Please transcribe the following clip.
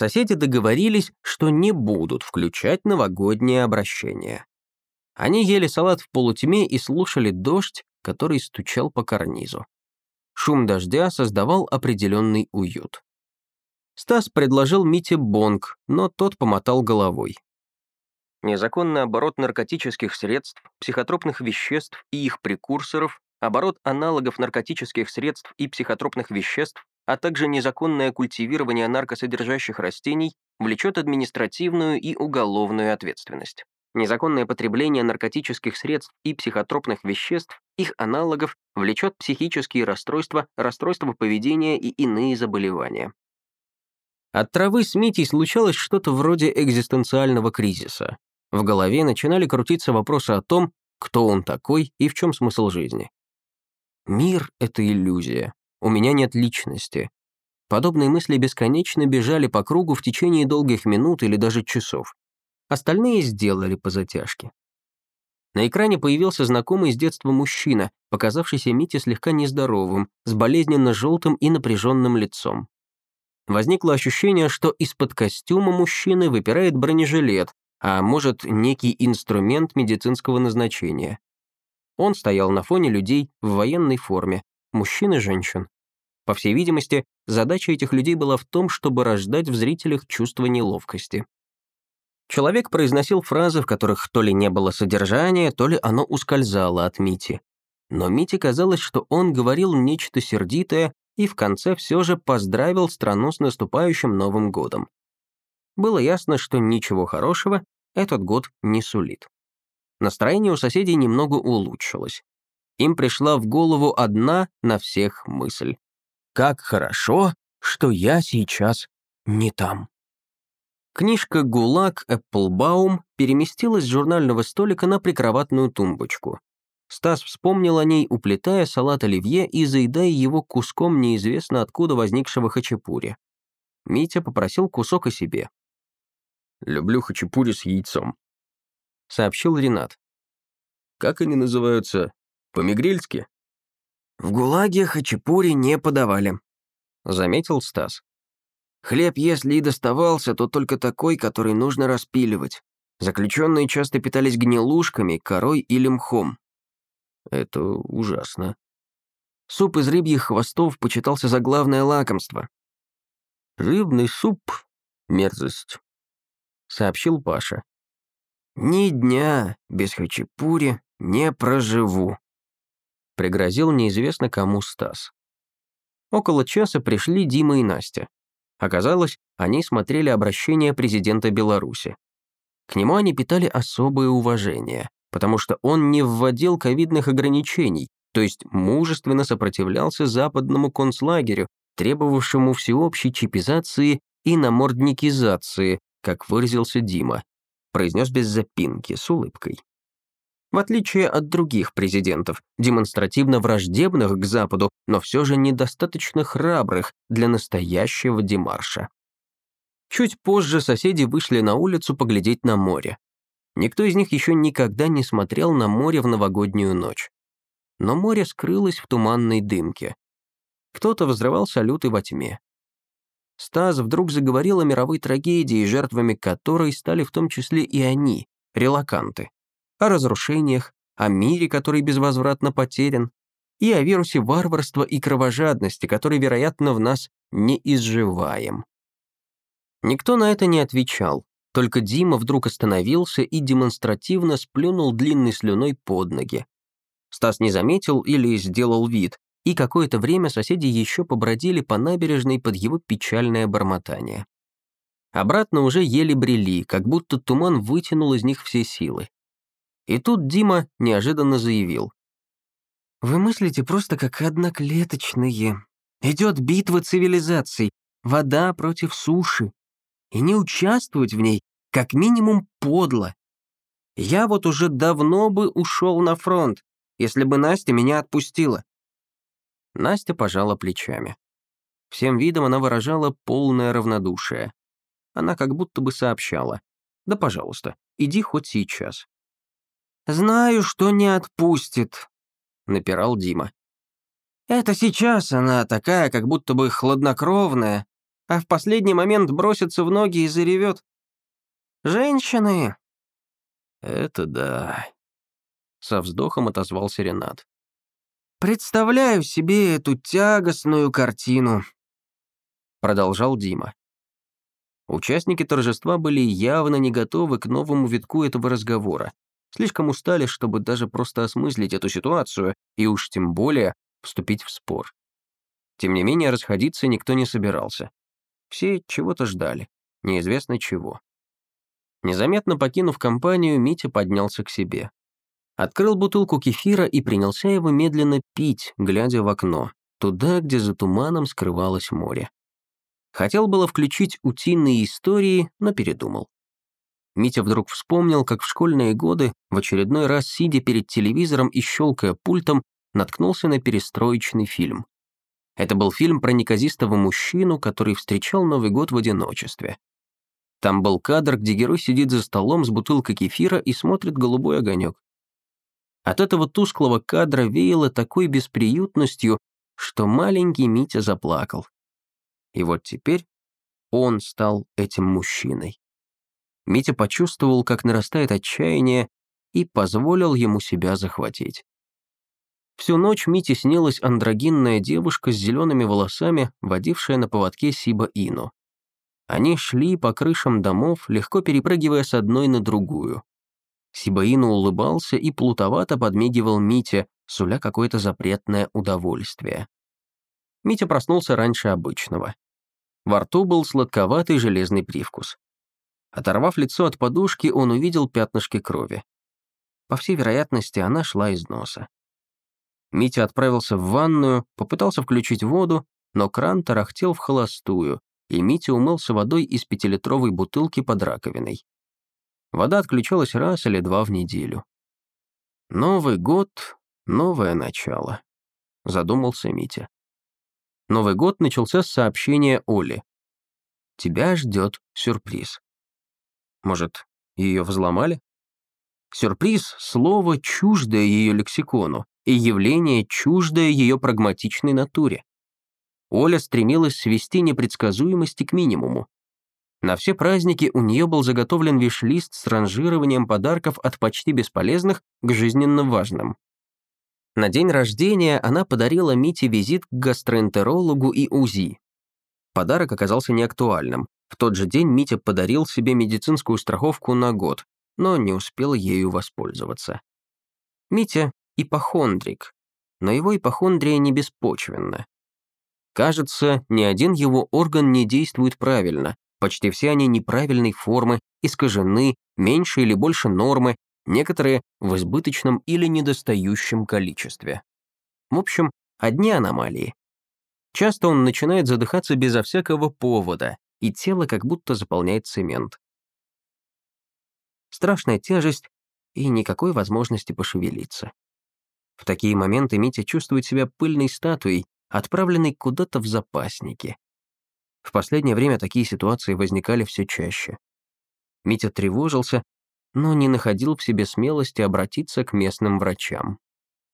соседи договорились, что не будут включать новогоднее обращение. Они ели салат в полутьме и слушали дождь, который стучал по карнизу. Шум дождя создавал определенный уют. Стас предложил Мите бонг, но тот помотал головой. Незаконный оборот наркотических средств, психотропных веществ и их прекурсоров, оборот аналогов наркотических средств и психотропных веществ, а также незаконное культивирование наркосодержащих растений влечет административную и уголовную ответственность. Незаконное потребление наркотических средств и психотропных веществ, их аналогов, влечет психические расстройства, расстройства поведения и иные заболевания. От травы с Митей случалось что-то вроде экзистенциального кризиса. В голове начинали крутиться вопросы о том, кто он такой и в чем смысл жизни. Мир — это иллюзия. У меня нет личности. Подобные мысли бесконечно бежали по кругу в течение долгих минут или даже часов. Остальные сделали по затяжке. На экране появился знакомый с детства мужчина, показавшийся Мите слегка нездоровым, с болезненно желтым и напряженным лицом. Возникло ощущение, что из-под костюма мужчины выпирает бронежилет, а может, некий инструмент медицинского назначения. Он стоял на фоне людей в военной форме, мужчин и женщин. По всей видимости, задача этих людей была в том, чтобы рождать в зрителях чувство неловкости. Человек произносил фразы, в которых то ли не было содержания, то ли оно ускользало от Мити. Но Мите казалось, что он говорил нечто сердитое и в конце все же поздравил страну с наступающим Новым годом. Было ясно, что ничего хорошего этот год не сулит. Настроение у соседей немного улучшилось. Им пришла в голову одна на всех мысль. «Как хорошо, что я сейчас не там». Книжка «ГУЛАГ» Эпплбаум переместилась с журнального столика на прикроватную тумбочку. Стас вспомнил о ней, уплетая салат оливье и заедая его куском неизвестно откуда возникшего хачапури. Митя попросил кусок о себе. «Люблю хачапури с яйцом», — сообщил Ренат. «Как они называются? По-мигрельски?» «В ГУЛАГе хачапури не подавали», — заметил Стас. Хлеб, если и доставался, то только такой, который нужно распиливать. Заключенные часто питались гнилушками, корой или мхом. Это ужасно. Суп из рыбьих хвостов почитался за главное лакомство. «Рыбный суп — мерзость», — сообщил Паша. «Ни дня без хачапури не проживу», — пригрозил неизвестно кому Стас. Около часа пришли Дима и Настя. Оказалось, они смотрели обращение президента Беларуси. К нему они питали особое уважение, потому что он не вводил ковидных ограничений, то есть мужественно сопротивлялся западному концлагерю, требовавшему всеобщей чипизации и намордникизации, как выразился Дима, произнес без запинки, с улыбкой. В отличие от других президентов, демонстративно враждебных к Западу, но все же недостаточно храбрых для настоящего демарша. Чуть позже соседи вышли на улицу поглядеть на море. Никто из них еще никогда не смотрел на море в новогоднюю ночь. Но море скрылось в туманной дымке. Кто-то взрывал салюты во тьме. Стас вдруг заговорил о мировой трагедии, жертвами которой стали в том числе и они, релаканты о разрушениях, о мире, который безвозвратно потерян, и о вирусе варварства и кровожадности, который, вероятно, в нас не изживаем. Никто на это не отвечал, только Дима вдруг остановился и демонстративно сплюнул длинной слюной под ноги. Стас не заметил или сделал вид, и какое-то время соседи еще побродили по набережной под его печальное бормотание. Обратно уже еле брели, как будто туман вытянул из них все силы. И тут Дима неожиданно заявил. «Вы мыслите просто как одноклеточные. Идет битва цивилизаций, вода против суши. И не участвовать в ней как минимум подло. Я вот уже давно бы ушел на фронт, если бы Настя меня отпустила». Настя пожала плечами. Всем видом она выражала полное равнодушие. Она как будто бы сообщала. «Да, пожалуйста, иди хоть сейчас». «Знаю, что не отпустит», — напирал Дима. «Это сейчас она такая, как будто бы хладнокровная, а в последний момент бросится в ноги и заревет. «Женщины!» «Это да», — со вздохом отозвался Ренат. «Представляю себе эту тягостную картину», — продолжал Дима. Участники торжества были явно не готовы к новому витку этого разговора. Слишком устали, чтобы даже просто осмыслить эту ситуацию и уж тем более вступить в спор. Тем не менее, расходиться никто не собирался. Все чего-то ждали, неизвестно чего. Незаметно покинув компанию, Митя поднялся к себе. Открыл бутылку кефира и принялся его медленно пить, глядя в окно, туда, где за туманом скрывалось море. Хотел было включить утиные истории, но передумал. Митя вдруг вспомнил, как в школьные годы, в очередной раз сидя перед телевизором и щелкая пультом, наткнулся на перестроечный фильм. Это был фильм про неказистого мужчину, который встречал Новый год в одиночестве. Там был кадр, где герой сидит за столом с бутылкой кефира и смотрит голубой огонек. От этого тусклого кадра веяло такой бесприютностью, что маленький Митя заплакал. И вот теперь он стал этим мужчиной. Митя почувствовал, как нарастает отчаяние, и позволил ему себя захватить. Всю ночь Мите снилась андрогинная девушка с зелеными волосами, водившая на поводке Сиба Ину. Они шли по крышам домов, легко перепрыгивая с одной на другую. Сибаину улыбался и плутовато подмигивал Мите, суля какое-то запретное удовольствие. Митя проснулся раньше обычного. Во рту был сладковатый железный привкус. Оторвав лицо от подушки, он увидел пятнышки крови. По всей вероятности, она шла из носа. Митя отправился в ванную, попытался включить воду, но кран тарахтел в холостую, и Митя умылся водой из пятилитровой бутылки под раковиной. Вода отключалась раз или два в неделю. «Новый год — новое начало», — задумался Митя. Новый год начался с сообщения Оли. «Тебя ждет сюрприз». Может, ее взломали? Сюрприз — слово, чуждое ее лексикону, и явление, чуждое ее прагматичной натуре. Оля стремилась свести непредсказуемости к минимуму. На все праздники у нее был заготовлен виш-лист с ранжированием подарков от почти бесполезных к жизненно важным. На день рождения она подарила Мите визит к гастроэнтерологу и УЗИ. Подарок оказался неактуальным. В тот же день Митя подарил себе медицинскую страховку на год, но не успел ею воспользоваться. Митя — ипохондрик, но его ипохондрия не беспочвенна. Кажется, ни один его орган не действует правильно, почти все они неправильной формы, искажены, меньше или больше нормы, некоторые в избыточном или недостающем количестве. В общем, одни аномалии. Часто он начинает задыхаться безо всякого повода, и тело как будто заполняет цемент. Страшная тяжесть и никакой возможности пошевелиться. В такие моменты Митя чувствует себя пыльной статуей, отправленной куда-то в запасники. В последнее время такие ситуации возникали все чаще. Митя тревожился, но не находил в себе смелости обратиться к местным врачам.